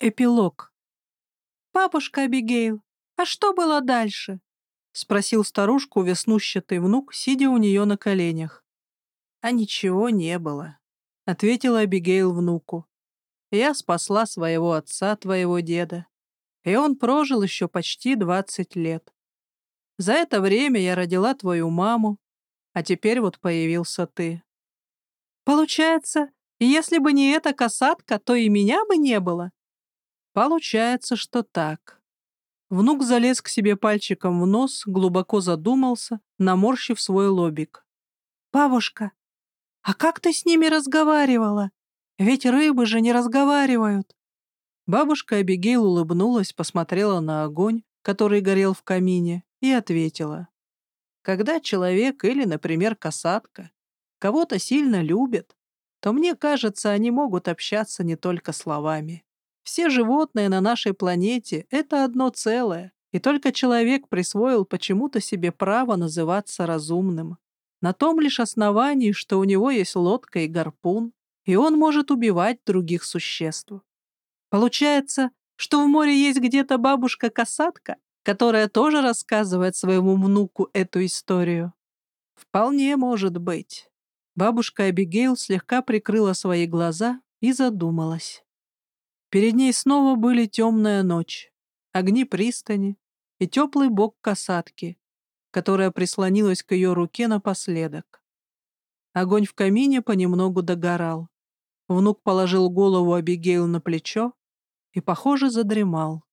Эпилог. «Бабушка Абигейл, а что было дальше?» — спросил старушку веснущатый внук, сидя у нее на коленях. «А ничего не было», — ответила Абигейл внуку. «Я спасла своего отца, твоего деда, и он прожил еще почти двадцать лет. За это время я родила твою маму, а теперь вот появился ты. Получается, если бы не эта касатка, то и меня бы не было?» Получается, что так. Внук залез к себе пальчиком в нос, глубоко задумался, наморщив свой лобик. «Бабушка, а как ты с ними разговаривала? Ведь рыбы же не разговаривают». Бабушка Абигейл улыбнулась, посмотрела на огонь, который горел в камине, и ответила. «Когда человек или, например, касатка кого-то сильно любят, то, мне кажется, они могут общаться не только словами. Все животные на нашей планете — это одно целое, и только человек присвоил почему-то себе право называться разумным. На том лишь основании, что у него есть лодка и гарпун, и он может убивать других существ. Получается, что в море есть где-то бабушка-касатка, которая тоже рассказывает своему внуку эту историю. Вполне может быть. Бабушка Абигейл слегка прикрыла свои глаза и задумалась. Перед ней снова были темная ночь, огни пристани и теплый бок касатки, которая прислонилась к ее руке напоследок. Огонь в камине понемногу догорал. Внук положил голову Абигейл на плечо и, похоже, задремал.